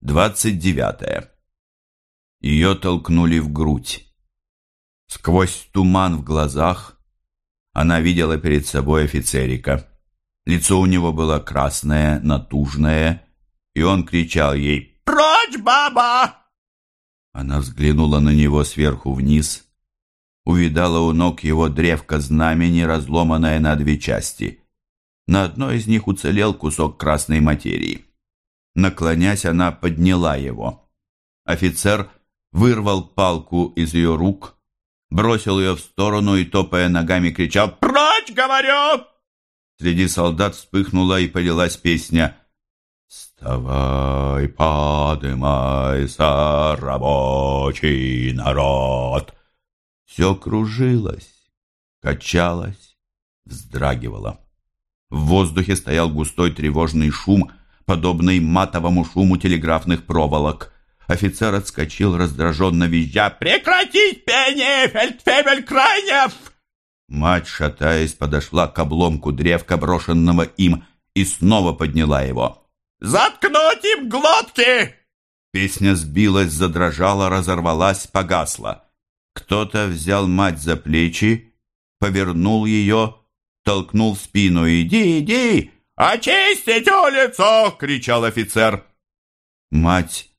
Двадцать девятое. Ее толкнули в грудь. Сквозь туман в глазах она видела перед собой офицерика. Лицо у него было красное, натужное, и он кричал ей «Прочь, баба!». Она взглянула на него сверху вниз, увидала у ног его древко знамени, разломанное на две части. На одной из них уцелел кусок красной материи. Наклонясь, она подняла его. Офицер вырвал палку из ее рук, бросил ее в сторону и, топая ногами, кричал «Прочь, говорю!». Среди солдат вспыхнула и полилась песня «Вставай, подымайся, рабочий народ!» Все кружилось, качалось, вздрагивало. В воздухе стоял густой тревожный шум, подобный матовому шуму телеграфных проволок. Офицер отскочил, раздраженно визжа. «Прекратить пение, фельдфебель Крайнев!» Мать, шатаясь, подошла к обломку древка, брошенного им, и снова подняла его. «Заткнуть им глотки!» Песня сбилась, задрожала, разорвалась, погасла. Кто-то взял мать за плечи, повернул ее, толкнул в спину. «Иди, иди! «Очистить улицу!» — кричал офицер. Мать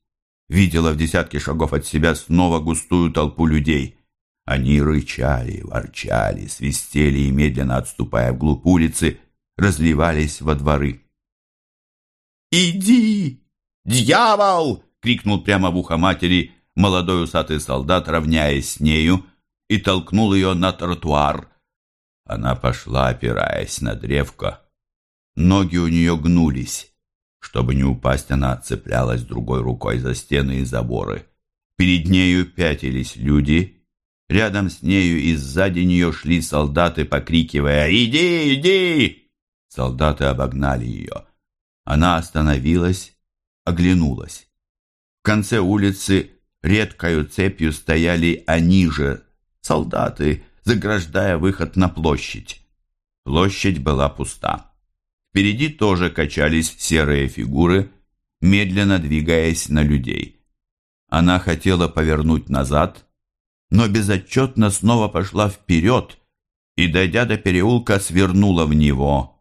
видела в десятке шагов от себя снова густую толпу людей. Они рычали, ворчали, свистели и, медленно отступая вглубь улицы, разливались во дворы. «Иди, дьявол!» — крикнул прямо в ухо матери молодой усатый солдат, равняясь с нею, и толкнул ее на тротуар. Она пошла, опираясь на древко, Ноги у нее гнулись. Чтобы не упасть, она цеплялась другой рукой за стены и заборы. Перед нею пятились люди. Рядом с нею и сзади нее шли солдаты, покрикивая «Иди, иди!». Солдаты обогнали ее. Она остановилась, оглянулась. В конце улицы редкою цепью стояли они же, солдаты, заграждая выход на площадь. Площадь была пуста. Впереди тоже качались серые фигуры, медленно двигаясь на людей. Она хотела повернуть назад, но безотчетно снова пошла вперед и, дойдя до переулка, свернула в него,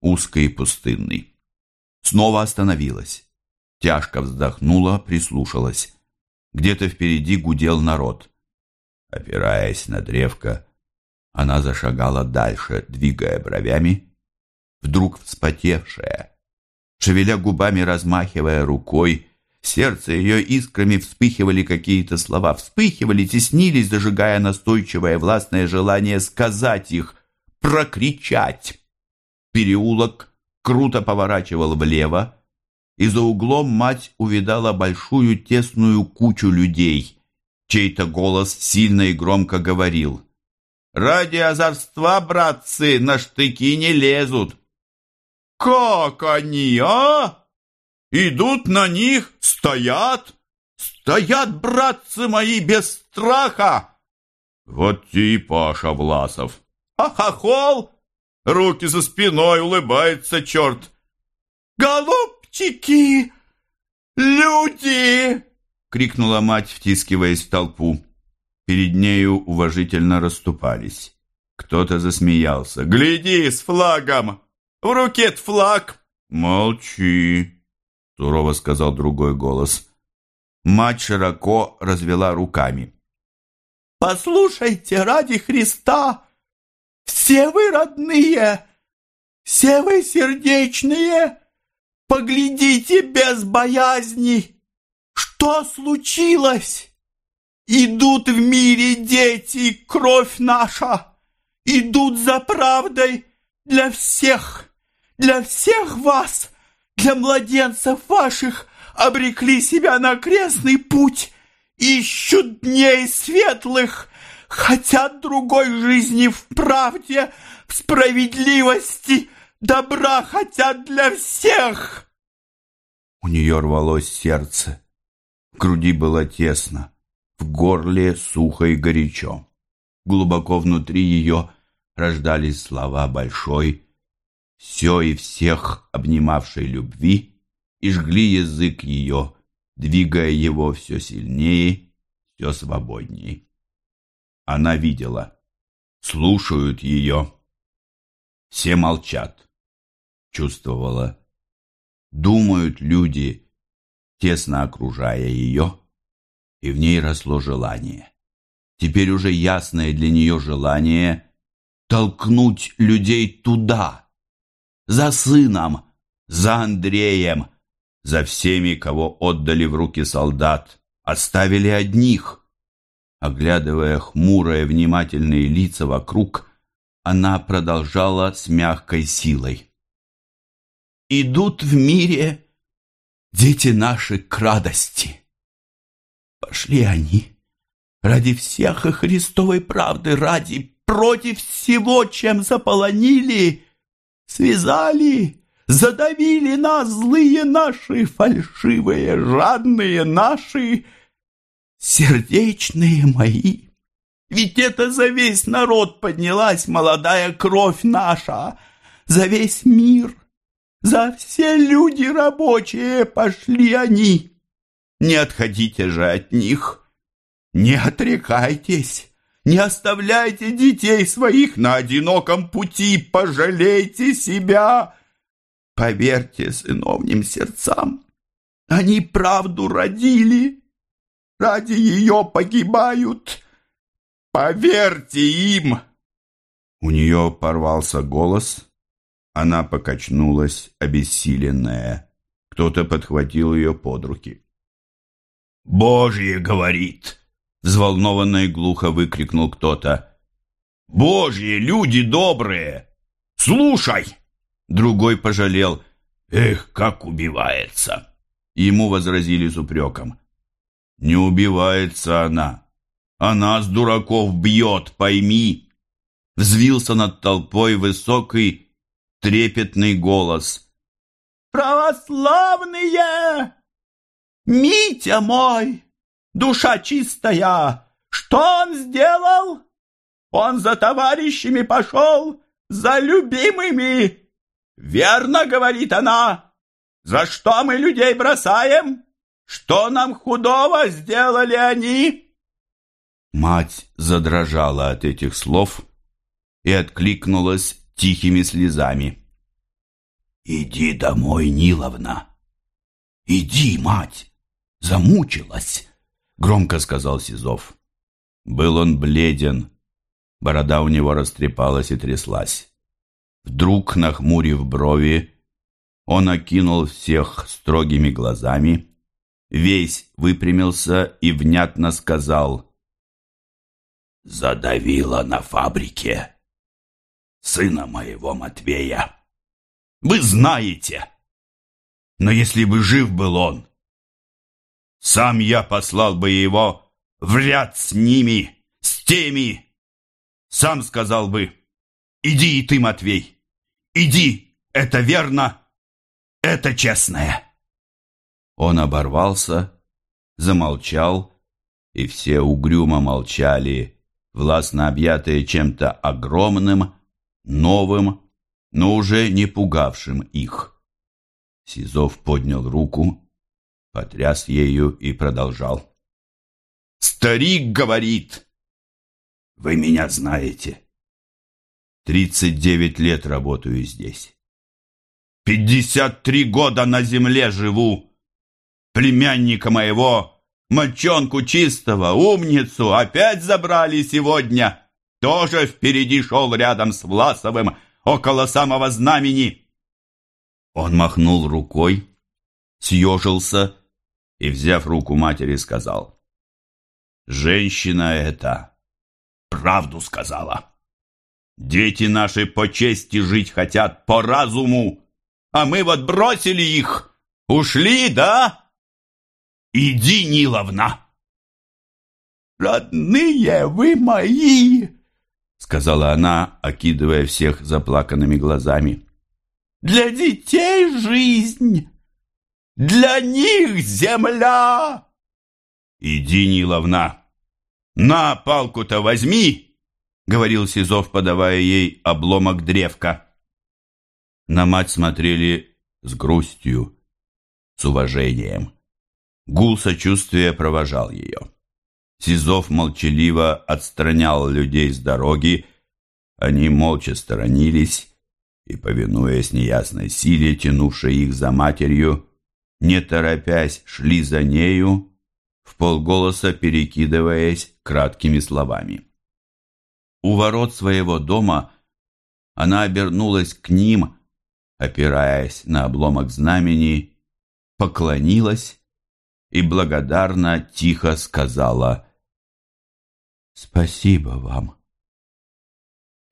узкий и пустынный. Снова остановилась. Тяжко вздохнула, прислушалась. Где-то впереди гудел народ. Опираясь на древко, она зашагала дальше, двигая бровями вдруг вспотевшая. Шевеля губами, размахивая рукой, сердце ее искрами вспыхивали какие-то слова, вспыхивали, теснились, зажигая настойчивое властное желание сказать их, прокричать. Переулок круто поворачивал влево, и за углом мать увидала большую тесную кучу людей. Чей-то голос сильно и громко говорил. «Ради озорства, братцы, на штыки не лезут!» Как они, а? Идут на них, стоят, стоят, братцы мои, без страха. Вот и Паша Власов. А хохол? Руки за спиной, улыбается черт. Голубчики, люди! Крикнула мать, втискиваясь в толпу. Перед нею уважительно расступались. Кто-то засмеялся. «Гляди, с флагом! В руке флаг!» «Молчи!» — сурово сказал другой голос. Мать широко развела руками. «Послушайте, ради Христа! Все вы родные! Все вы сердечные! Поглядите без боязни! Что случилось? Идут в мире дети, кровь наша! Идут за правдой для всех!» для всех вас, для младенцев ваших, обрекли себя на крестный путь, ищут дней светлых, хотят другой жизни в правде, в справедливости, добра хотят для всех. У нее рвалось сердце, в груди было тесно, в горле сухо и горячо. Глубоко внутри ее рождались слова большой, все и всех обнимавшей любви, и жгли язык ее двигая его все сильнее, все свободнее. Она видела. Слушают ее. Все молчат. Чувствовала. Думают люди, тесно окружая ее, и в ней росло желание. Теперь уже ясное для нее желание толкнуть людей туда, за сыном, за Андреем, за всеми, кого отдали в руки солдат, оставили одних. Оглядывая хмурые, внимательные лица вокруг, она продолжала с мягкой силой. «Идут в мире дети наши к радости. Пошли они ради всех и Христовой правды, ради против всего, чем заполонили, связали, задавили нас злые наши, фальшивые, жадные наши, сердечные мои. Ведь это за весь народ поднялась молодая кровь наша, за весь мир, за все люди рабочие пошли они. Не отходите же от них, не отрекайтесь, не оставляйте детей своих на одиноком пути, пожалейте себя. Поверьте сыновним сердцам, они правду родили, ради ее погибают. Поверьте им!» У нее порвался голос, она покачнулась, обессиленная. Кто-то подхватил ее под руки. «Божье говорит!» Взволнованно и глухо выкрикнул кто-то. «Божьи, люди добрые! Слушай!» Другой пожалел. «Эх, как убивается!» Ему возразили с упреком. «Не убивается она. Она с дураков бьет, пойми!» Взвился над толпой высокий, трепетный голос. «Православные! Митя мой!» Душа чистая. Что он сделал? Он за товарищами пошел, за любимыми. Верно, говорит она. За что мы людей бросаем? Что нам худого сделали они? Мать задрожала от этих слов и откликнулась тихими слезами. «Иди домой, Ниловна! Иди, мать! Замучилась!» — громко сказал Сизов. Был он бледен, борода у него растрепалась и тряслась. Вдруг, нахмурив брови, он окинул всех строгими глазами, весь выпрямился и внятно сказал «Задавила на фабрике сына моего Матвея. Вы знаете, но если бы жив был он, сам я послал бы его в ряд с ними, с теми. Сам сказал бы, иди и ты, Матвей, иди, это верно, это честное. Он оборвался, замолчал, и все угрюмо молчали, властно объятые чем-то огромным, новым, но уже не пугавшим их. Сизов поднял руку потряс ею и продолжал. «Старик говорит!» «Вы меня знаете. Тридцать девять лет работаю здесь. Пятьдесят три года на земле живу. Племянника моего, мальчонку чистого, умницу, опять забрали сегодня. Тоже впереди шел рядом с Власовым, около самого знамени». Он махнул рукой, съежился и, взяв руку матери, сказал, «Женщина эта правду сказала. Дети наши по чести жить хотят, по разуму, а мы вот бросили их, ушли, да? Иди, Ниловна!» «Родные вы мои!» — сказала она, окидывая всех заплаканными глазами. «Для детей жизнь, для них земля!» «Иди, Ниловна, на палку-то возьми!» — говорил Сизов, подавая ей обломок древка. На мать смотрели с грустью, с уважением. Гул сочувствия провожал ее. Сизов молчаливо отстранял людей с дороги, они молча сторонились и, повинуясь неясной силе, тянувшей их за матерью, не торопясь, шли за нею, в полголоса перекидываясь краткими словами. У ворот своего дома она обернулась к ним, опираясь на обломок знамени, поклонилась и благодарно тихо сказала «Спасибо вам».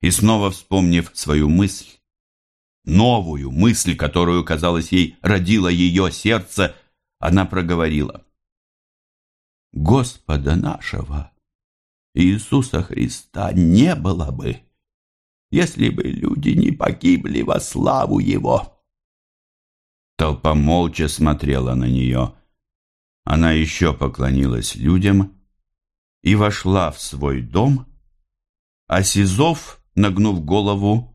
И снова вспомнив свою мысль, новую мысль, которую, казалось ей, родило ее сердце, она проговорила «Господа нашего, Иисуса Христа, не было бы, если бы люди не погибли во славу Его». Толпа молча смотрела на нее. Она еще поклонилась людям и вошла в свой дом, а Сизов, нагнув голову,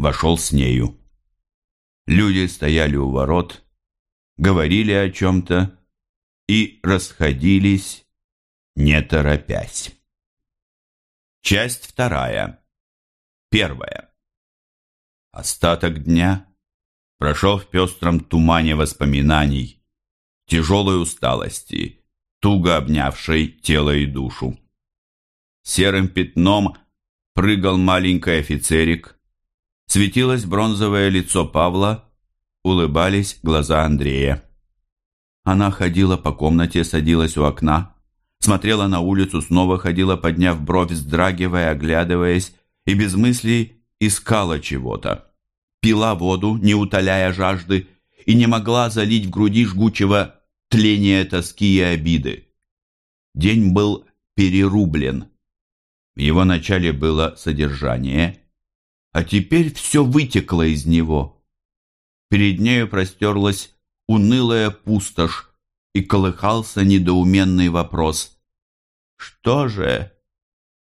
вошел с нею. Люди стояли у ворот, говорили о чем-то и расходились, не торопясь. Часть вторая. Первая. Остаток дня прошел в пестром тумане воспоминаний, тяжелой усталости, туго обнявшей тело и душу. Серым пятном прыгал маленький офицерик, светилось бронзовое лицо Павла, улыбались глаза Андрея. Она ходила по комнате, садилась у окна, смотрела на улицу, снова ходила, подняв бровь, вздрагивая, оглядываясь, и без мыслей искала чего-то. Пила воду, не утоляя жажды, и не могла залить в груди жгучего тление тоски и обиды. День был перерублен. В его начале было содержание, а теперь все вытекло из него. Перед нею простерлась унылая пустошь, и колыхался недоуменный вопрос. «Что же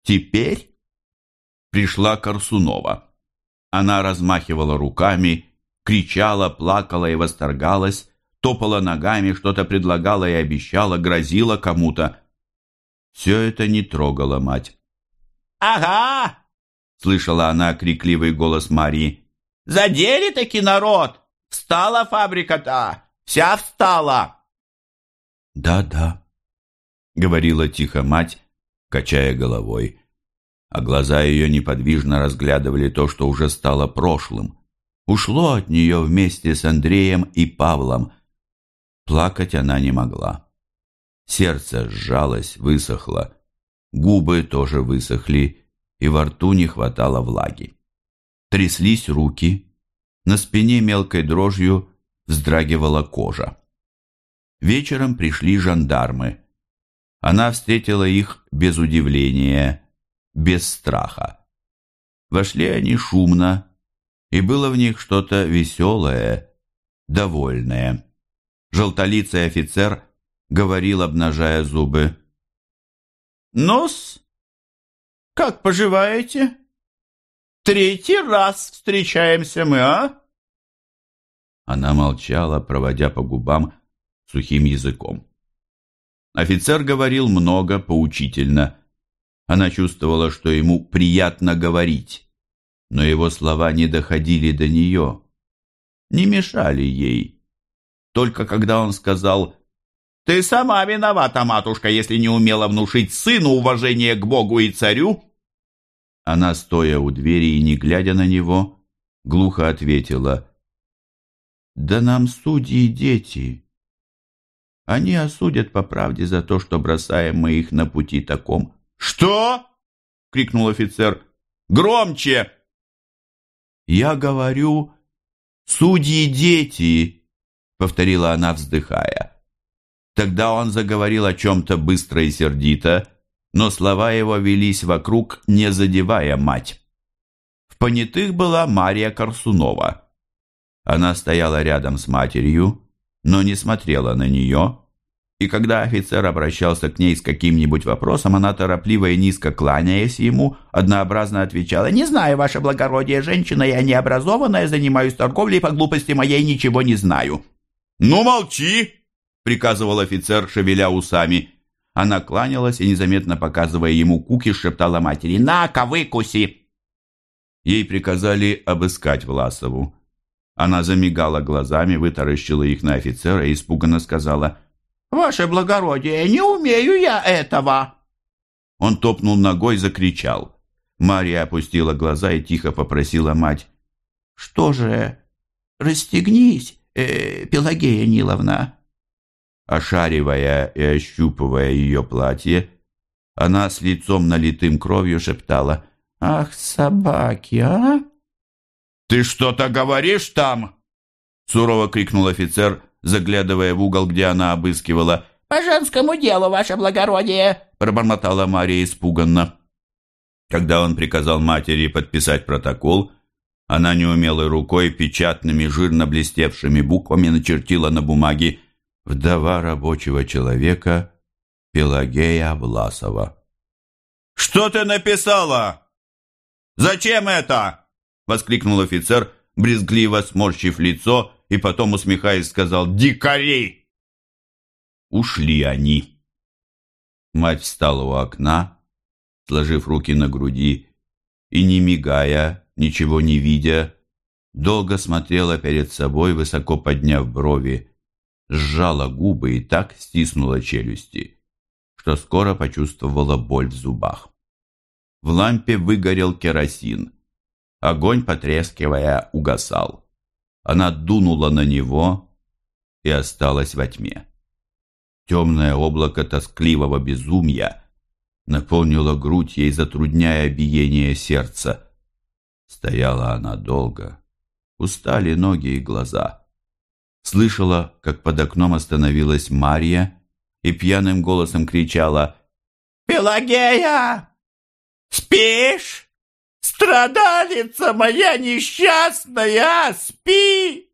теперь?» Пришла Корсунова. Она размахивала руками, кричала, плакала и восторгалась, топала ногами, что-то предлагала и обещала, грозила кому-то. Все это не трогало мать. «Ага!» — слышала она крикливый голос Марии. «Задели таки народ! Встала фабрика-то! Вся встала!» «Да-да», — говорила тихо мать, качая головой, а глаза ее неподвижно разглядывали то, что уже стало прошлым. Ушло от нее вместе с Андреем и Павлом, Плакать она не могла. Сердце сжалось, высохло, губы тоже высохли, и во рту не хватало влаги. Тряслись руки, на спине мелкой дрожью вздрагивала кожа. Вечером пришли жандармы. Она встретила их без удивления, без страха. Вошли они шумно, и было в них что-то веселое, довольное. Желтолицый офицер говорил, обнажая зубы. «Ну-с, как поживаете? Третий раз встречаемся мы, а?» Она молчала, проводя по губам сухим языком. Офицер говорил много, поучительно. Она чувствовала, что ему приятно говорить, но его слова не доходили до нее, не мешали ей. Только когда он сказал «Ты сама виновата, матушка, если не умела внушить сыну уважение к Богу и царю», она, стоя у двери и не глядя на него, глухо ответила «Да нам судьи дети. Они осудят по правде за то, что бросаем мы их на пути таком». «Что?» — крикнул офицер. «Громче!» «Я говорю, судьи дети!» повторила она, вздыхая. Тогда он заговорил о чем-то быстро и сердито, но слова его велись вокруг, не задевая мать. В понятых была Мария Корсунова. Она стояла рядом с матерью, но не смотрела на нее, и когда офицер обращался к ней с каким-нибудь вопросом, она торопливо и низко кланяясь ему, однообразно отвечала «Не знаю, ваше благородие, женщина я необразованная, занимаюсь торговлей, по глупости моей ничего не знаю». «Ну, молчи!» — приказывал офицер, шевеля усами. Она кланялась и, незаметно показывая ему куки, шептала матери «На-ка, выкуси!» Ей приказали обыскать Власову. Она замигала глазами, вытаращила их на офицера и испуганно сказала «Ваше благородие, не умею я этого!» Он топнул ногой, закричал. Мария опустила глаза и тихо попросила мать «Что же, расстегнись, э, Пелагея Ниловна!» Ошаривая и ощупывая ее платье, она с лицом налитым кровью шептала «Ах, собаки, а!» «Ты что-то говоришь там?» Сурово крикнул офицер, заглядывая в угол, где она обыскивала. «По женскому делу, ваше благородие!» пробормотала Мария испуганно. Когда он приказал матери подписать протокол, она неумелой рукой печатными жирно блестевшими буквами начертила на бумаге вдова рабочего человека Пелагея Власова. «Что ты написала? Зачем это?» — воскликнул офицер, брезгливо сморщив лицо, и потом, усмехаясь, сказал «Дикари!» Ушли они. Мать встала у окна, сложив руки на груди, и, не мигая, ничего не видя, долго смотрела перед собой, высоко подняв брови, сжала губы и так стиснула челюсти, что скоро почувствовала боль в зубах. В лампе выгорел керосин. Огонь, потрескивая, угасал. Она дунула на него и осталась во тьме. Темное облако тоскливого безумия наполнило грудь ей, затрудняя биение сердца. Стояла она долго. Устали ноги и глаза слышала, как под окном остановилась Марья и пьяным голосом кричала «Пелагея! Спишь? Страдалица моя несчастная, спи!»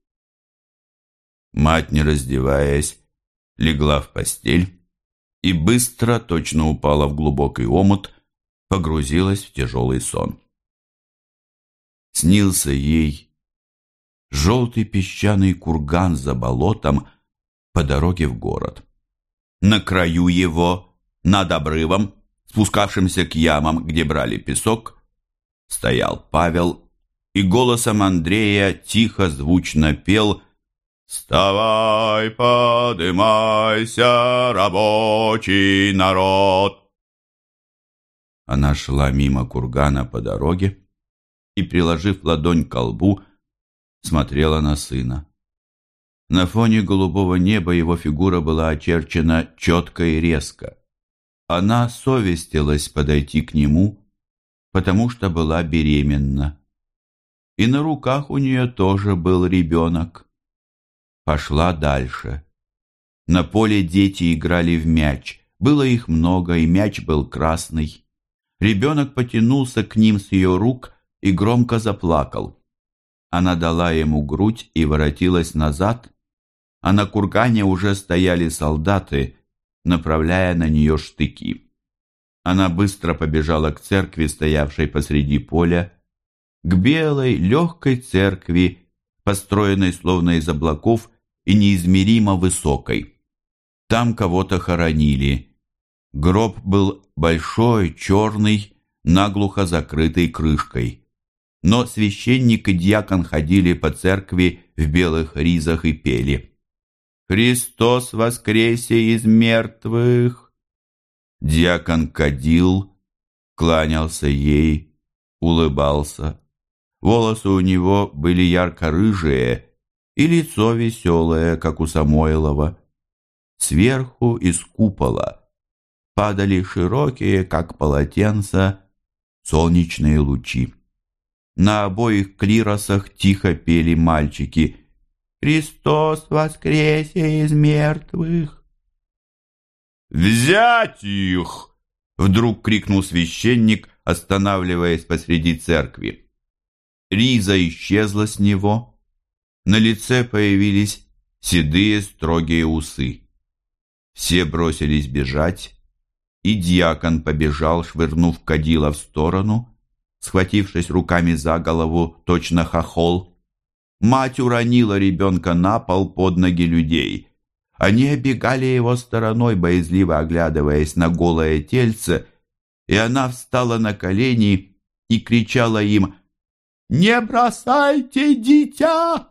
Мать, не раздеваясь, легла в постель и быстро, точно упала в глубокий омут, погрузилась в тяжелый сон. Снился ей желтый песчаный курган за болотом по дороге в город. На краю его, над обрывом, спускавшимся к ямам, где брали песок, стоял Павел и голосом Андрея тихо звучно пел «Вставай, подымайся, рабочий народ!» Она шла мимо кургана по дороге и, приложив ладонь к колбу, смотрела на сына. На фоне голубого неба его фигура была очерчена четко и резко. Она совестилась подойти к нему, потому что была беременна. И на руках у нее тоже был ребенок. Пошла дальше. На поле дети играли в мяч. Было их много, и мяч был красный. Ребенок потянулся к ним с ее рук и громко заплакал. Она дала ему грудь и воротилась назад, а на кургане уже стояли солдаты, направляя на нее штыки. Она быстро побежала к церкви, стоявшей посреди поля, к белой, легкой церкви, построенной словно из облаков и неизмеримо высокой. Там кого-то хоронили. Гроб был большой, черный, наглухо закрытый крышкой но священник и дьякон ходили по церкви в белых ризах и пели. «Христос воскресе из мертвых!» Дьякон кадил, кланялся ей, улыбался. Волосы у него были ярко-рыжие и лицо веселое, как у Самойлова. Сверху из купола падали широкие, как полотенца, солнечные лучи. На обоих клиросах тихо пели мальчики «Христос воскресе из мертвых!» «Взять их!» — вдруг крикнул священник, останавливаясь посреди церкви. Риза исчезла с него. На лице появились седые строгие усы. Все бросились бежать, и дьякон побежал, швырнув кадила в сторону, схватившись руками за голову, точно хохол. Мать уронила ребенка на пол под ноги людей. Они обегали его стороной, боязливо оглядываясь на голое тельце, и она встала на колени и кричала им «Не бросайте дитя!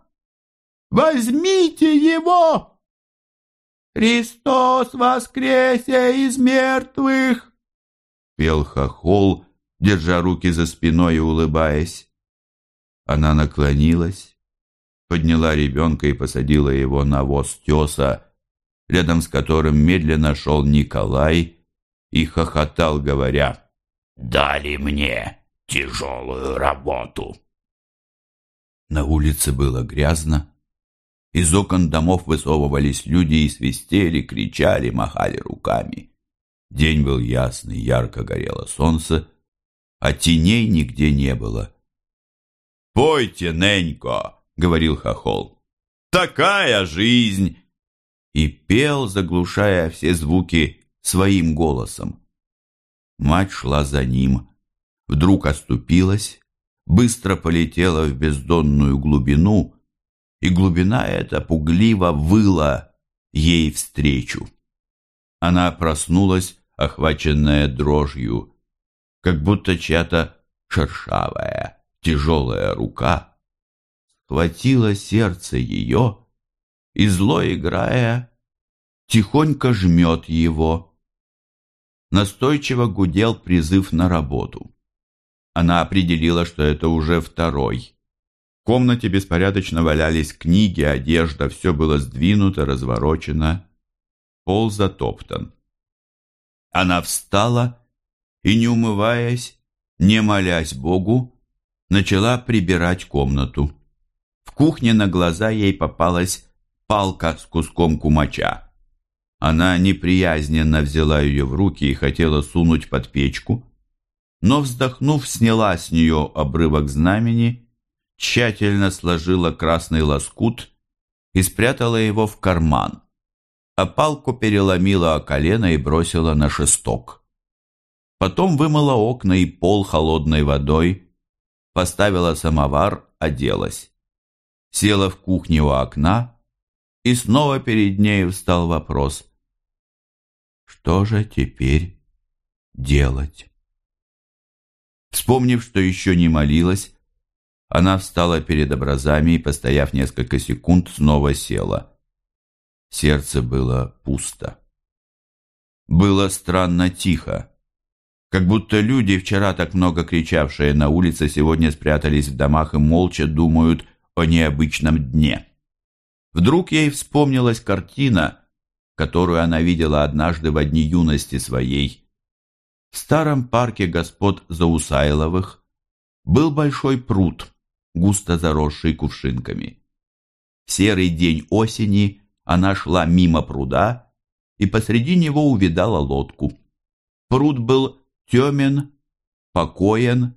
Возьмите его! Христос воскресе из мертвых!» Пел хохол, держа руки за спиной и улыбаясь. Она наклонилась, подняла ребенка и посадила его на воз теса, рядом с которым медленно шел Николай и хохотал, говоря «Дали мне тяжелую работу». На улице было грязно. Из окон домов высовывались люди и свистели, кричали, махали руками. День был ясный, ярко горело солнце, а теней нигде не было. «Пойте, Ненько!» — говорил Хохол. «Такая жизнь!» И пел, заглушая все звуки своим голосом. Мать шла за ним, вдруг оступилась, быстро полетела в бездонную глубину, и глубина эта пугливо выла ей встречу. Она проснулась, охваченная дрожью, как будто чья-то шершавая, тяжелая рука схватила сердце ее и, зло играя, тихонько жмет его. Настойчиво гудел призыв на работу. Она определила, что это уже второй. В комнате беспорядочно валялись книги, одежда, все было сдвинуто, разворочено, пол затоптан. Она встала и, не умываясь, не молясь Богу, начала прибирать комнату. В кухне на глаза ей попалась палка с куском кумача. Она неприязненно взяла ее в руки и хотела сунуть под печку, но, вздохнув, сняла с нее обрывок знамени, тщательно сложила красный лоскут и спрятала его в карман, а палку переломила о колено и бросила на шесток. Потом вымыла окна и пол холодной водой, поставила самовар, оделась. Села в кухне у окна, и снова перед ней встал вопрос. Что же теперь делать? Вспомнив, что еще не молилась, она встала перед образами и, постояв несколько секунд, снова села. Сердце было пусто. Было странно тихо. Как будто люди, вчера так много кричавшие на улице, сегодня спрятались в домах и молча думают о необычном дне. Вдруг ей вспомнилась картина, которую она видела однажды в дни юности своей. В старом парке господ Заусайловых был большой пруд, густо заросший кувшинками. В серый день осени она шла мимо пруда и посреди него увидала лодку. Пруд был темен, покоен,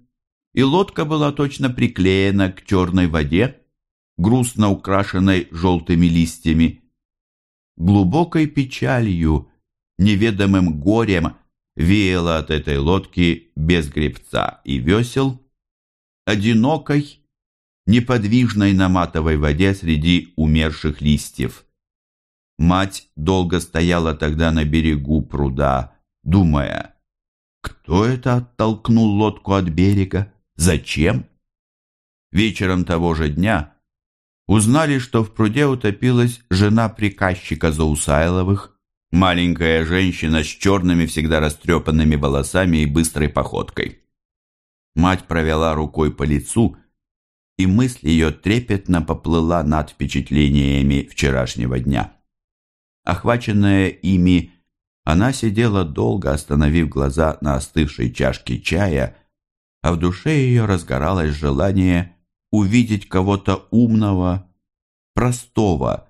и лодка была точно приклеена к черной воде, грустно украшенной желтыми листьями. Глубокой печалью, неведомым горем веяло от этой лодки без гребца и весел, одинокой, неподвижной на матовой воде среди умерших листьев. Мать долго стояла тогда на берегу пруда, думая, кто это оттолкнул лодку от берега? Зачем? Вечером того же дня узнали, что в пруде утопилась жена приказчика Заусайловых, маленькая женщина с черными, всегда растрепанными волосами и быстрой походкой. Мать провела рукой по лицу, и мысль ее трепетно поплыла над впечатлениями вчерашнего дня. Охваченная ими, она сидела долго, остановив глаза на остывшей чашке чая, а в душе ее разгоралось желание увидеть кого-то умного, простого,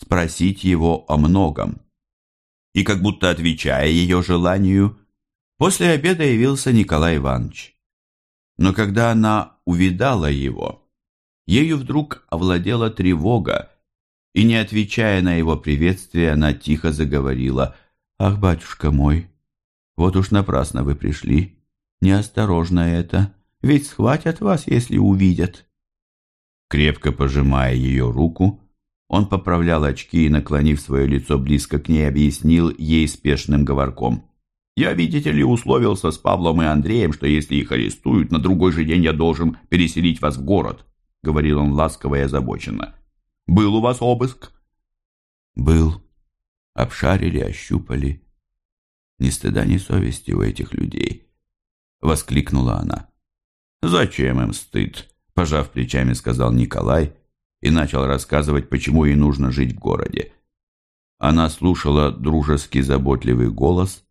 спросить его о многом. И как будто отвечая ее желанию, после обеда явился Николай Иванович. Но когда она увидала его, ею вдруг овладела тревога, и, не отвечая на его приветствие, она тихо заговорила – «Ах, батюшка мой, вот уж напрасно вы пришли. Неосторожно это, ведь схватят вас, если увидят». Крепко пожимая ее руку, Он поправлял очки и, наклонив свое лицо близко к ней, объяснил ей спешным говорком. «Я, видите ли, условился с Павлом и Андреем, что если их арестуют, на другой же день я должен переселить вас в город», — говорил он ласково и озабоченно. «Был у вас обыск?» «Был. Обшарили, ощупали. Ни стыда, ни совести у этих людей», — воскликнула она. «Зачем им стыд?» — пожав плечами, сказал Николай и начал рассказывать, почему ей нужно жить в городе. Она слушала дружеский заботливый голос,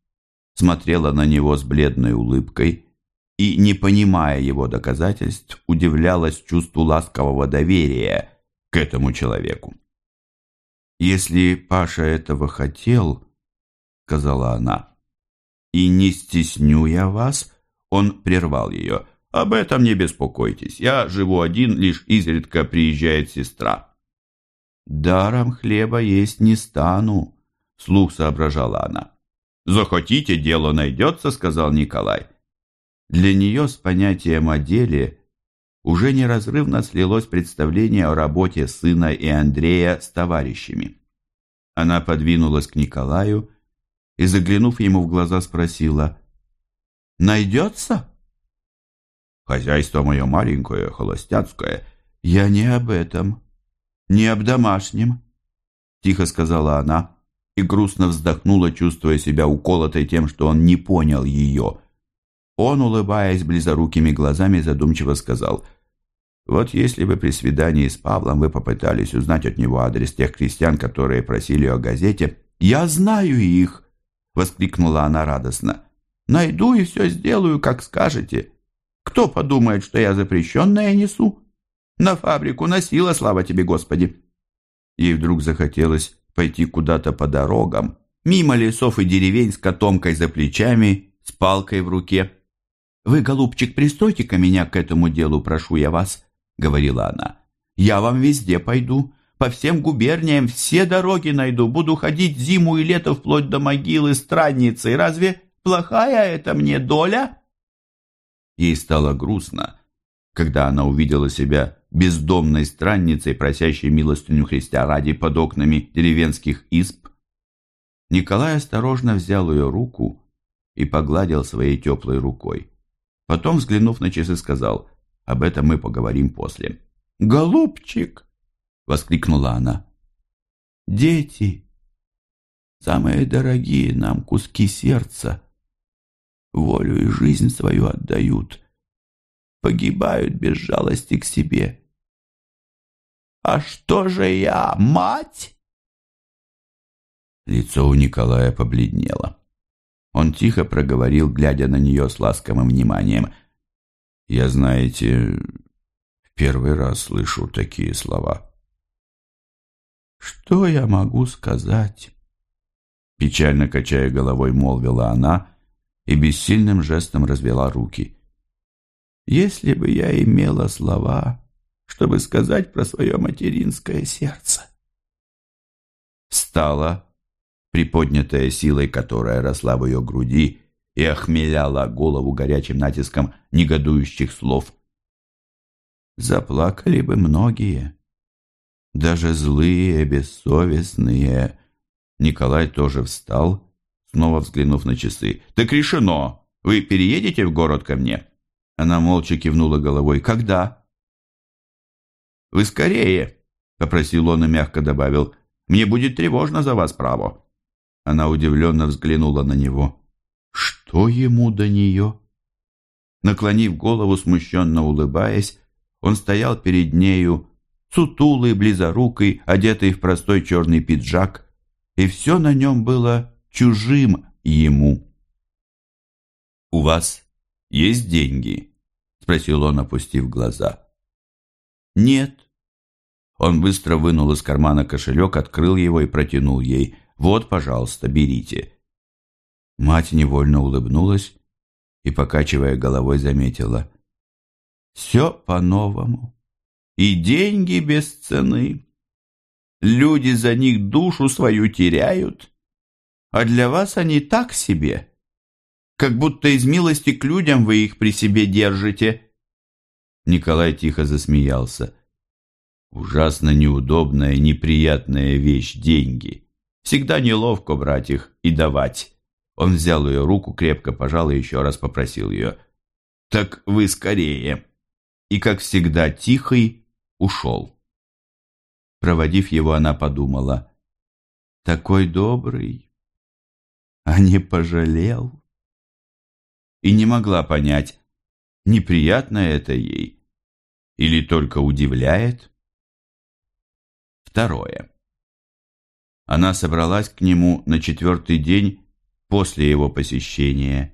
смотрела на него с бледной улыбкой и, не понимая его доказательств, удивлялась чувству ласкового доверия к этому человеку. «Если Паша этого хотел, — сказала она, — и не стесню я вас, — он прервал ее — об этом не беспокойтесь. Я живу один, лишь изредка приезжает сестра. Даром хлеба есть не стану, слух соображала она. Захотите, дело найдется, сказал Николай. Для нее с понятием о деле уже неразрывно слилось представление о работе сына и Андрея с товарищами. Она подвинулась к Николаю и, заглянув ему в глаза, спросила, «Найдется?» Хозяйство мое маленькое, холостяцкое. Я не об этом, не об домашнем, тихо сказала она и грустно вздохнула, чувствуя себя уколотой тем, что он не понял ее. Он, улыбаясь близорукими глазами, задумчиво сказал, «Вот если бы при свидании с Павлом вы попытались узнать от него адрес тех крестьян, которые просили о газете...» «Я знаю их!» — воскликнула она радостно. «Найду и все сделаю, как скажете. Кто подумает, что я запрещенное несу? На фабрику носила, слава тебе, Господи!» Ей вдруг захотелось пойти куда-то по дорогам, мимо лесов и деревень с котомкой за плечами, с палкой в руке. «Вы, голубчик, пристойте-ка меня к этому делу, прошу я вас», — говорила она. «Я вам везде пойду, по всем губерниям все дороги найду, буду ходить зиму и лето вплоть до могилы странницы. Разве плохая это мне доля?» Ей стало грустно, когда она увидела себя бездомной странницей, просящей милостыню Христа ради под окнами деревенских изб. Николай осторожно взял ее руку и погладил своей теплой рукой. Потом, взглянув на часы, сказал, «Об этом мы поговорим после». «Голубчик!» — воскликнула она. «Дети! Самые дорогие нам куски сердца!» волю и жизнь свою отдают, погибают без жалости к себе. А что же я, мать? Лицо у Николая побледнело. Он тихо проговорил, глядя на нее с ласковым вниманием. «Я, знаете, в первый раз слышу такие слова». «Что я могу сказать?» Печально качая головой, молвила она, и бессильным жестом развела руки. «Если бы я имела слова, чтобы сказать про свое материнское сердце!» Встала, приподнятая силой, которая росла в ее груди и охмеляла голову горячим натиском негодующих слов. Заплакали бы многие, даже злые, бессовестные. Николай тоже встал снова взглянув на часы. «Так решено! Вы переедете в город ко мне?» Она молча кивнула головой. «Когда?» «Вы скорее!» — попросил он и мягко добавил. «Мне будет тревожно за вас, право!» Она удивленно взглянула на него. «Что ему до нее?» Наклонив голову, смущенно улыбаясь, он стоял перед нею, сутулый, близорукий, одетый в простой черный пиджак, и все на нем было чужим ему. «У вас есть деньги?» — спросил он, опустив глаза. «Нет». Он быстро вынул из кармана кошелек, открыл его и протянул ей. «Вот, пожалуйста, берите». Мать невольно улыбнулась и, покачивая головой, заметила. «Все по-новому. И деньги без цены. Люди за них душу свою теряют, а для вас они так себе, как будто из милости к людям вы их при себе держите». Николай тихо засмеялся. Ужасно неудобная, неприятная вещь – деньги. Всегда неловко брать их и давать. Он взял ее руку, крепко пожал и еще раз попросил ее. «Так вы скорее!» И, как всегда, тихий ушел. Проводив его, она подумала. «Такой добрый, а не пожалел?» И не могла понять, неприятно это ей или только удивляет. Второе. Она собралась к нему на четвертый день после его посещения.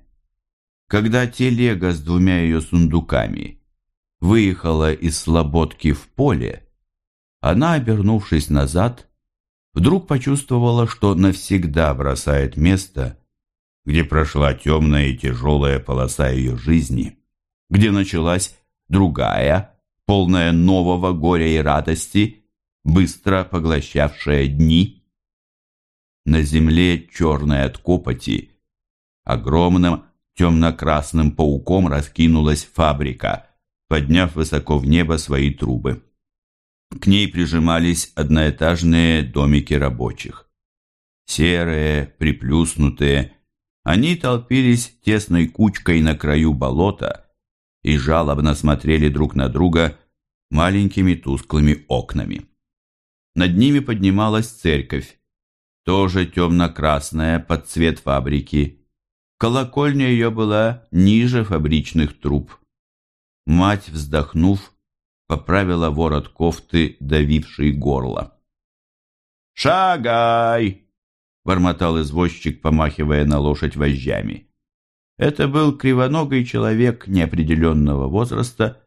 Когда телега с двумя ее сундуками выехала из Слободки в поле, она, обернувшись назад, вдруг почувствовала, что навсегда бросает место, где прошла темная и тяжелая полоса ее жизни, где началась другая, полная нового горя и радости, быстро поглощавшая дни, на земле, черной от копоти, огромным темно-красным пауком раскинулась фабрика, подняв высоко в небо свои трубы. К ней прижимались одноэтажные домики рабочих. Серые, приплюснутые, они толпились тесной кучкой на краю болота и жалобно смотрели друг на друга маленькими тусклыми окнами. Над ними поднималась церковь, тоже темно-красная, под цвет фабрики. Колокольня ее была ниже фабричных труб. Мать, вздохнув, поправила ворот кофты, давивший горло. «Шагай!» — бормотал извозчик, помахивая на лошадь вожжами. Это был кривоногий человек неопределенного возраста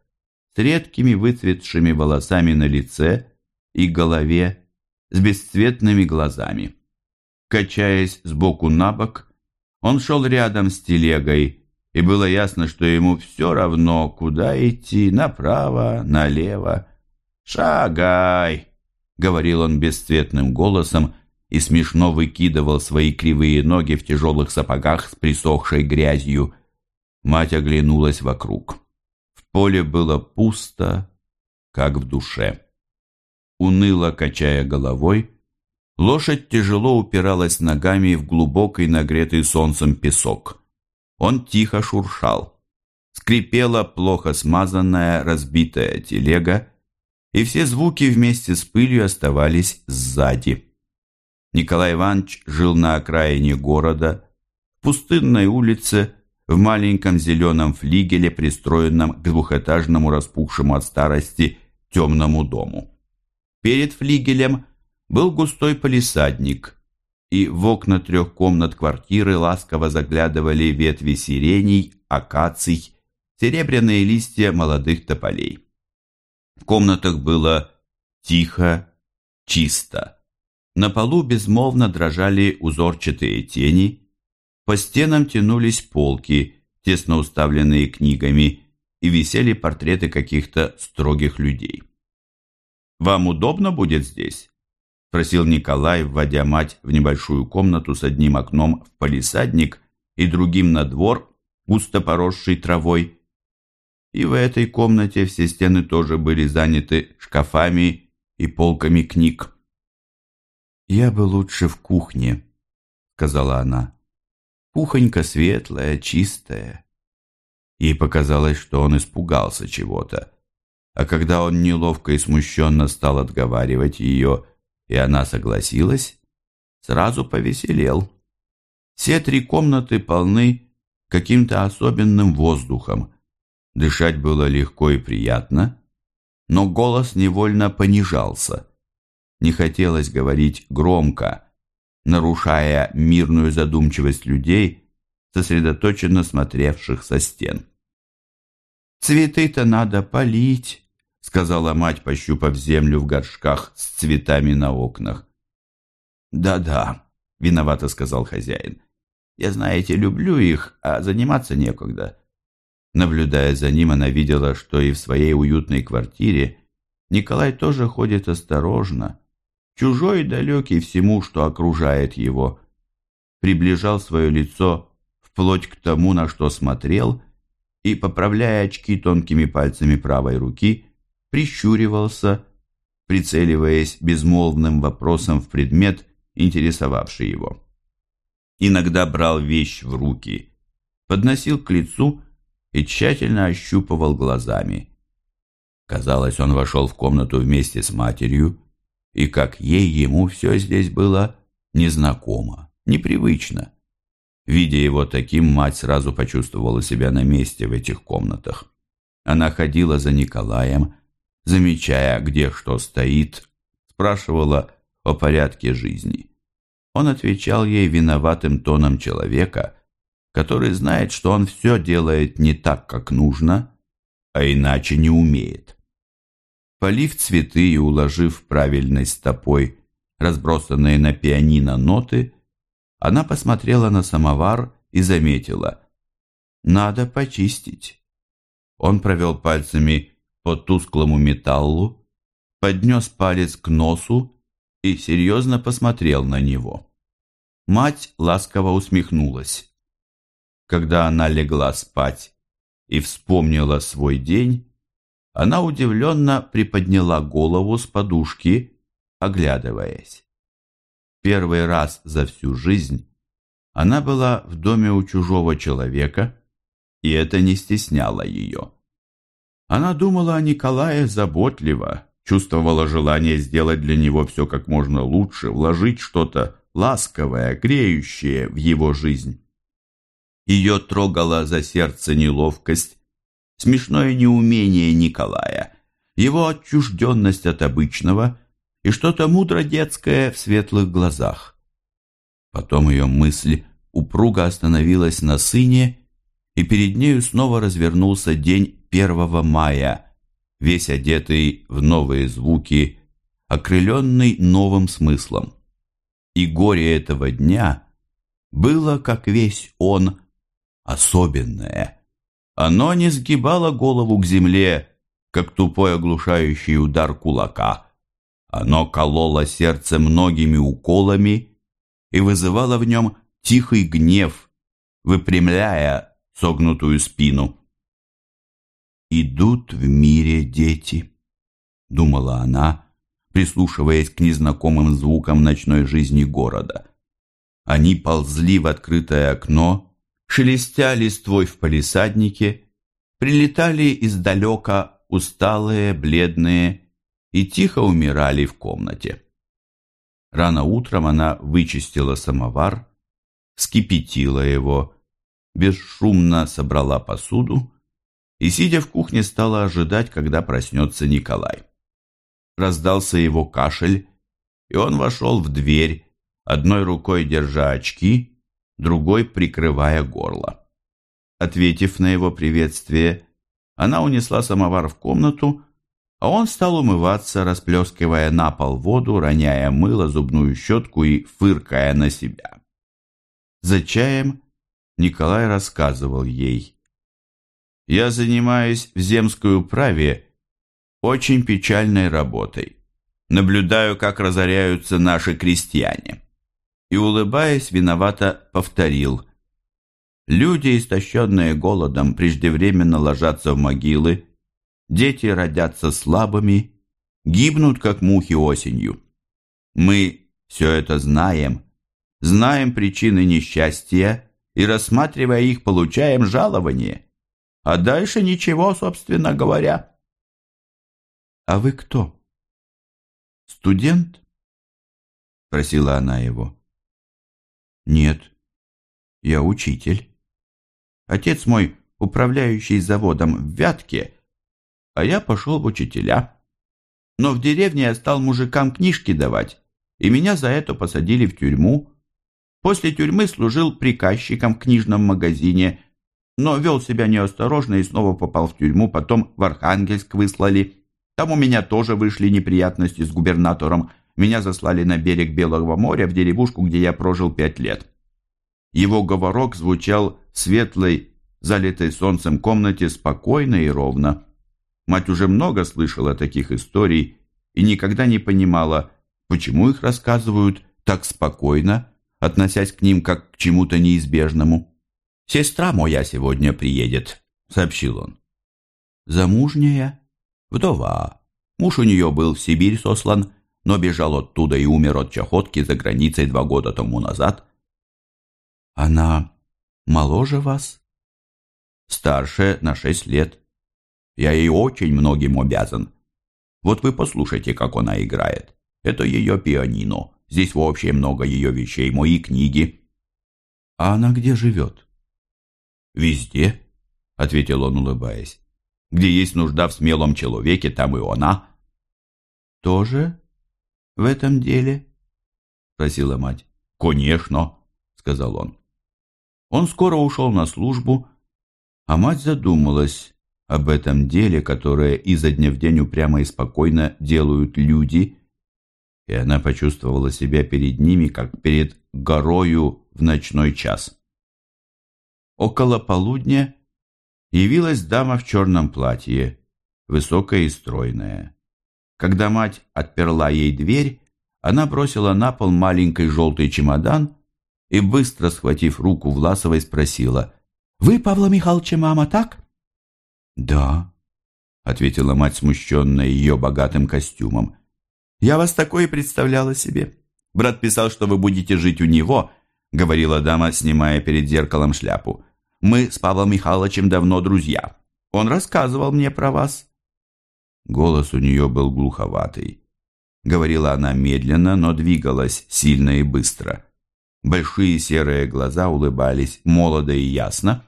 с редкими выцветшими волосами на лице и голове, с бесцветными глазами. Качаясь сбоку на бок, он шел рядом с телегой, и было ясно, что ему все равно, куда идти, направо, налево. «Шагай!» — говорил он бесцветным голосом и смешно выкидывал свои кривые ноги в тяжелых сапогах с присохшей грязью. Мать оглянулась вокруг. В поле было пусто, как в душе. Уныло качая головой, Лошадь тяжело упиралась ногами в глубокий нагретый солнцем песок. Он тихо шуршал. Скрипела плохо смазанная, разбитая телега, и все звуки вместе с пылью оставались сзади. Николай Иванович жил на окраине города, в пустынной улице, в маленьком зеленом флигеле, пристроенном к двухэтажному распухшему от старости темному дому. Перед флигелем был густой полисадник, и в окна трех комнат квартиры ласково заглядывали ветви сиреней, акаций, серебряные листья молодых тополей. В комнатах было тихо, чисто. На полу безмолвно дрожали узорчатые тени, по стенам тянулись полки, тесно уставленные книгами, и висели портреты каких-то строгих людей. «Вам удобно будет здесь?» Спросил Николай, вводя мать в небольшую комнату с одним окном в палисадник и другим на двор, густо поросший травой. И в этой комнате все стены тоже были заняты шкафами и полками книг. «Я бы лучше в кухне», — сказала она. «Кухонька светлая, чистая». Ей показалось, что он испугался чего-то. А когда он неловко и смущенно стал отговаривать ее, и она согласилась, сразу повеселел. Все три комнаты полны каким-то особенным воздухом. Дышать было легко и приятно, но голос невольно понижался. Не хотелось говорить громко, нарушая мирную задумчивость людей, сосредоточенно смотревших со стен. «Цветы-то надо полить», — сказала мать, пощупав землю в горшках с цветами на окнах. «Да-да», — виновато сказал хозяин. «Я, знаете, люблю их, а заниматься некогда». Наблюдая за ним, она видела, что и в своей уютной квартире Николай тоже ходит осторожно, чужой и далекий всему, что окружает его. Приближал свое лицо вплоть к тому, на что смотрел, и, поправляя очки тонкими пальцами правой руки, прищуривался, прицеливаясь безмолвным вопросом в предмет, интересовавший его. Иногда брал вещь в руки, подносил к лицу и тщательно ощупывал глазами. Казалось, он вошел в комнату вместе с матерью, и как ей ему все здесь было незнакомо, непривычно. Видя его таким, мать сразу почувствовала себя на месте в этих комнатах. Она ходила за Николаем, замечая, где что стоит, спрашивала о порядке жизни. Он отвечал ей виноватым тоном человека, который знает, что он все делает не так, как нужно, а иначе не умеет. Полив цветы и уложив правильной стопой разбросанные на пианино ноты, она посмотрела на самовар и заметила. «Надо почистить». Он провел пальцами по тусклому металлу, поднес палец к носу и серьезно посмотрел на него. Мать ласково усмехнулась. Когда она легла спать и вспомнила свой день, она удивленно приподняла голову с подушки, оглядываясь. Первый раз за всю жизнь она была в доме у чужого человека, и это не стесняло ее. Она думала о Николае заботливо, чувствовала желание сделать для него все как можно лучше, вложить что-то ласковое, греющее в его жизнь. Ее трогала за сердце неловкость, смешное неумение Николая, его отчужденность от обычного и что-то мудро детское в светлых глазах. Потом ее мысль упруго остановилась на сыне, и перед нею снова развернулся день 1 мая, весь одетый в новые звуки, окрыленный новым смыслом. И горе этого дня было, как весь он, особенное. Оно не сгибало голову к земле, как тупой оглушающий удар кулака. Оно кололо сердце многими уколами и вызывало в нем тихий гнев, выпрямляя согнутую спину. «Идут в мире дети», — думала она, прислушиваясь к незнакомым звукам ночной жизни города. Они ползли в открытое окно, шелестя листвой в палисаднике, прилетали издалека усталые, бледные и тихо умирали в комнате. Рано утром она вычистила самовар, вскипятила его, бесшумно собрала посуду и, сидя в кухне, стала ожидать, когда проснется Николай. Раздался его кашель, и он вошел в дверь, одной рукой держа очки, другой прикрывая горло. Ответив на его приветствие, она унесла самовар в комнату, а он стал умываться, расплескивая на пол воду, роняя мыло, зубную щетку и фыркая на себя. За чаем Николай рассказывал ей, я занимаюсь в земской управе очень печальной работой. Наблюдаю, как разоряются наши крестьяне. И, улыбаясь, виновато повторил. Люди, истощенные голодом, преждевременно ложатся в могилы, дети родятся слабыми, гибнут, как мухи осенью. Мы все это знаем, знаем причины несчастья и, рассматривая их, получаем жалование – а дальше ничего, собственно говоря. «А вы кто?» «Студент?» — спросила она его. «Нет, я учитель. Отец мой управляющий заводом в Вятке, а я пошел в учителя. Но в деревне я стал мужикам книжки давать, и меня за это посадили в тюрьму. После тюрьмы служил приказчиком в книжном магазине – но вел себя неосторожно и снова попал в тюрьму, потом в Архангельск выслали. Там у меня тоже вышли неприятности с губернатором. Меня заслали на берег Белого моря, в деревушку, где я прожил пять лет. Его говорок звучал в светлой, залитой солнцем комнате спокойно и ровно. Мать уже много слышала таких историй и никогда не понимала, почему их рассказывают так спокойно, относясь к ним как к чему-то неизбежному. «Сестра моя сегодня приедет», — сообщил он. «Замужняя? Вдова. Муж у нее был в Сибирь сослан, но бежал оттуда и умер от чахотки за границей два года тому назад. Она моложе вас? Старше на шесть лет. Я ей очень многим обязан. Вот вы послушайте, как она играет. Это ее пианино. Здесь вообще много ее вещей, мои книги. А она где живет? Везде, ответил он, улыбаясь. Где есть нужда в смелом человеке, там и она. Тоже в этом деле? Спросила мать. Конечно, сказал он. Он скоро ушел на службу, а мать задумалась об этом деле, которое изо дня в день упрямо и спокойно делают люди, и она почувствовала себя перед ними, как перед горою в ночной час. Около полудня явилась дама в черном платье, высокая и стройная. Когда мать отперла ей дверь, она бросила на пол маленький желтый чемодан и, быстро схватив руку Власовой, спросила, «Вы, Павла Михайловича, мама, так?» «Да», — ответила мать, смущенная ее богатым костюмом. «Я вас такое представляла себе. Брат писал, что вы будете жить у него», — говорила дама, снимая перед зеркалом шляпу. «Мы с Павлом Михайловичем давно друзья. Он рассказывал мне про вас». Голос у нее был глуховатый. Говорила она медленно, но двигалась сильно и быстро. Большие серые глаза улыбались молодо и ясно,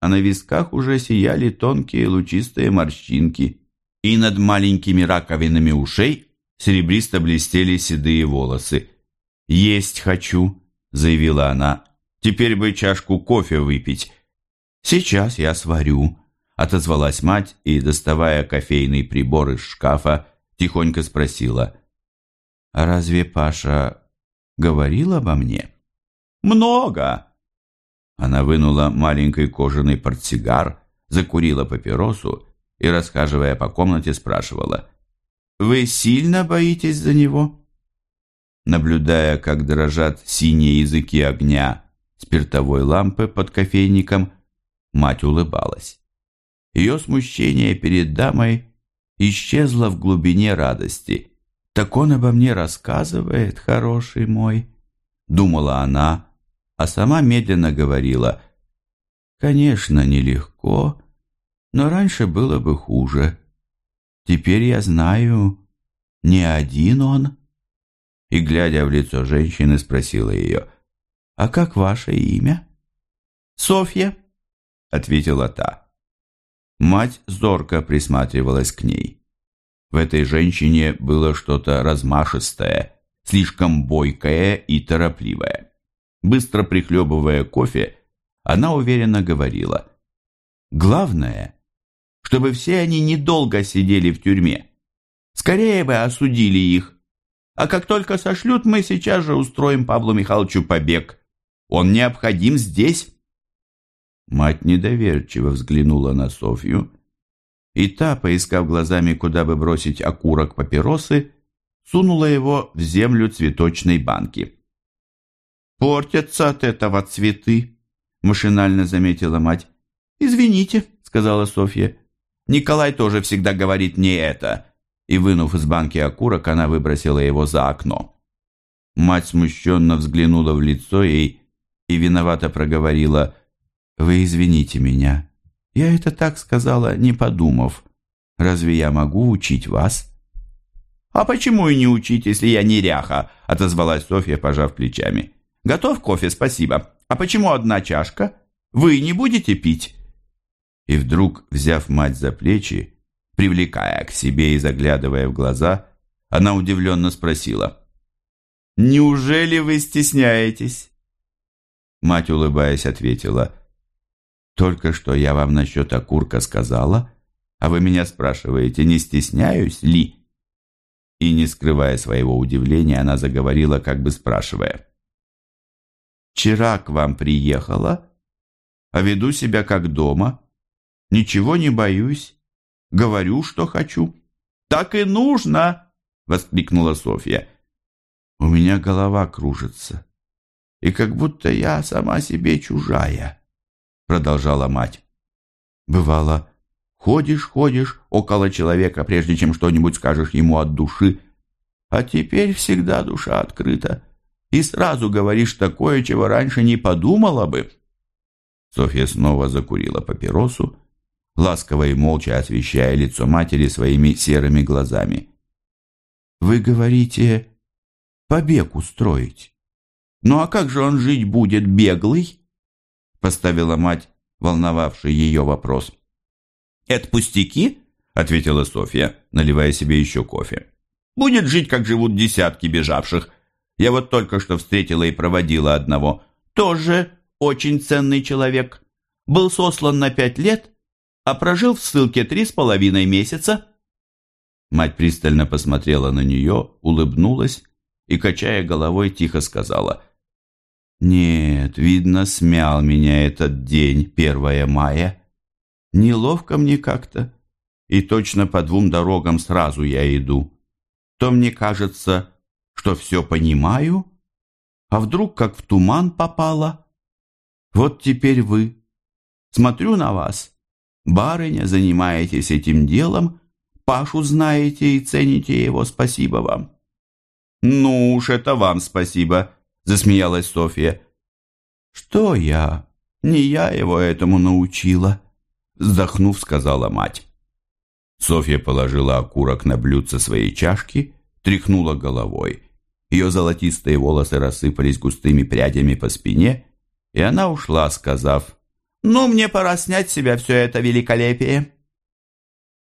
а на висках уже сияли тонкие лучистые морщинки, и над маленькими раковинами ушей серебристо блестели седые волосы. «Есть хочу», — заявила она. «Теперь бы чашку кофе выпить». «Сейчас я сварю», — отозвалась мать и, доставая кофейный прибор из шкафа, тихонько спросила. «А разве Паша говорил обо мне?» Много!» Она вынула маленький кожаный портсигар, закурила папиросу и, расхаживая по комнате, спрашивала. «Вы сильно боитесь за него?» Наблюдая, как дрожат синие языки огня спиртовой лампы под кофейником, мать улыбалась. Ее смущение перед дамой исчезло в глубине радости. «Так он обо мне рассказывает, хороший мой», — думала она, а сама медленно говорила «Конечно, нелегко, но раньше было бы хуже. Теперь я знаю, не один он». И, глядя в лицо женщины, спросила ее «А как ваше имя?» «Софья», — ответила та. Мать зорко присматривалась к ней. В этой женщине было что-то размашистое, слишком бойкое и торопливое. Быстро прихлебывая кофе, она уверенно говорила. «Главное, чтобы все они недолго сидели в тюрьме. Скорее бы осудили их. А как только сошлют, мы сейчас же устроим Павлу Михайловичу побег. Он необходим здесь». Мать недоверчиво взглянула на Софью, и та, поискав глазами, куда бы бросить окурок папиросы, сунула его в землю цветочной банки. «Портятся от этого цветы», — машинально заметила мать. «Извините», — сказала Софья. «Николай тоже всегда говорит мне это». И, вынув из банки окурок, она выбросила его за окно. Мать смущенно взглянула в лицо ей и виновато проговорила. «Вы извините меня. Я это так сказала, не подумав. Разве я могу учить вас?» «А почему и не учить, если я неряха?» — отозвалась Софья, пожав плечами. Готов кофе, спасибо. А почему одна чашка? Вы не будете пить?» И вдруг, взяв мать за плечи, привлекая к себе и заглядывая в глаза, она удивленно спросила. «Неужели вы стесняетесь?» Мать, улыбаясь, ответила. «Только что я вам насчет окурка сказала, а вы меня спрашиваете, не стесняюсь ли?» И, не скрывая своего удивления, она заговорила, как бы спрашивая вчера к вам приехала, а веду себя как дома, ничего не боюсь, говорю, что хочу. Так и нужно, воскликнула Софья. У меня голова кружится, и как будто я сама себе чужая, продолжала мать. Бывало, Ходишь, ходишь около человека, прежде чем что-нибудь скажешь ему от души. А теперь всегда душа открыта. И сразу говоришь такое, чего раньше не подумала бы. Софья снова закурила папиросу, ласково и молча освещая лицо матери своими серыми глазами. «Вы говорите, побег устроить. Ну а как же он жить будет, беглый?» Поставила мать, волновавший ее вопрос. «Это пустяки?» — ответила Софья, наливая себе еще кофе. «Будет жить, как живут десятки бежавших. Я вот только что встретила и проводила одного. Тоже очень ценный человек. Был сослан на пять лет, а прожил в ссылке три с половиной месяца». Мать пристально посмотрела на нее, улыбнулась и, качая головой, тихо сказала «Нет, видно, смял меня этот день, 1 мая». Неловко мне как-то. И точно по двум дорогам сразу я иду. То мне кажется, что все понимаю, а вдруг как в туман попало. Вот теперь вы. Смотрю на вас. Барыня, занимаетесь этим делом, Пашу знаете и цените его, спасибо вам. «Ну уж это вам спасибо», — засмеялась Софья. «Что я? Не я его этому научила», Вздохнув, сказала мать. Софья положила окурок на блюдце своей чашки, тряхнула головой. Ее золотистые волосы рассыпались густыми прядями по спине, и она ушла, сказав, «Ну, мне пора снять с себя все это великолепие».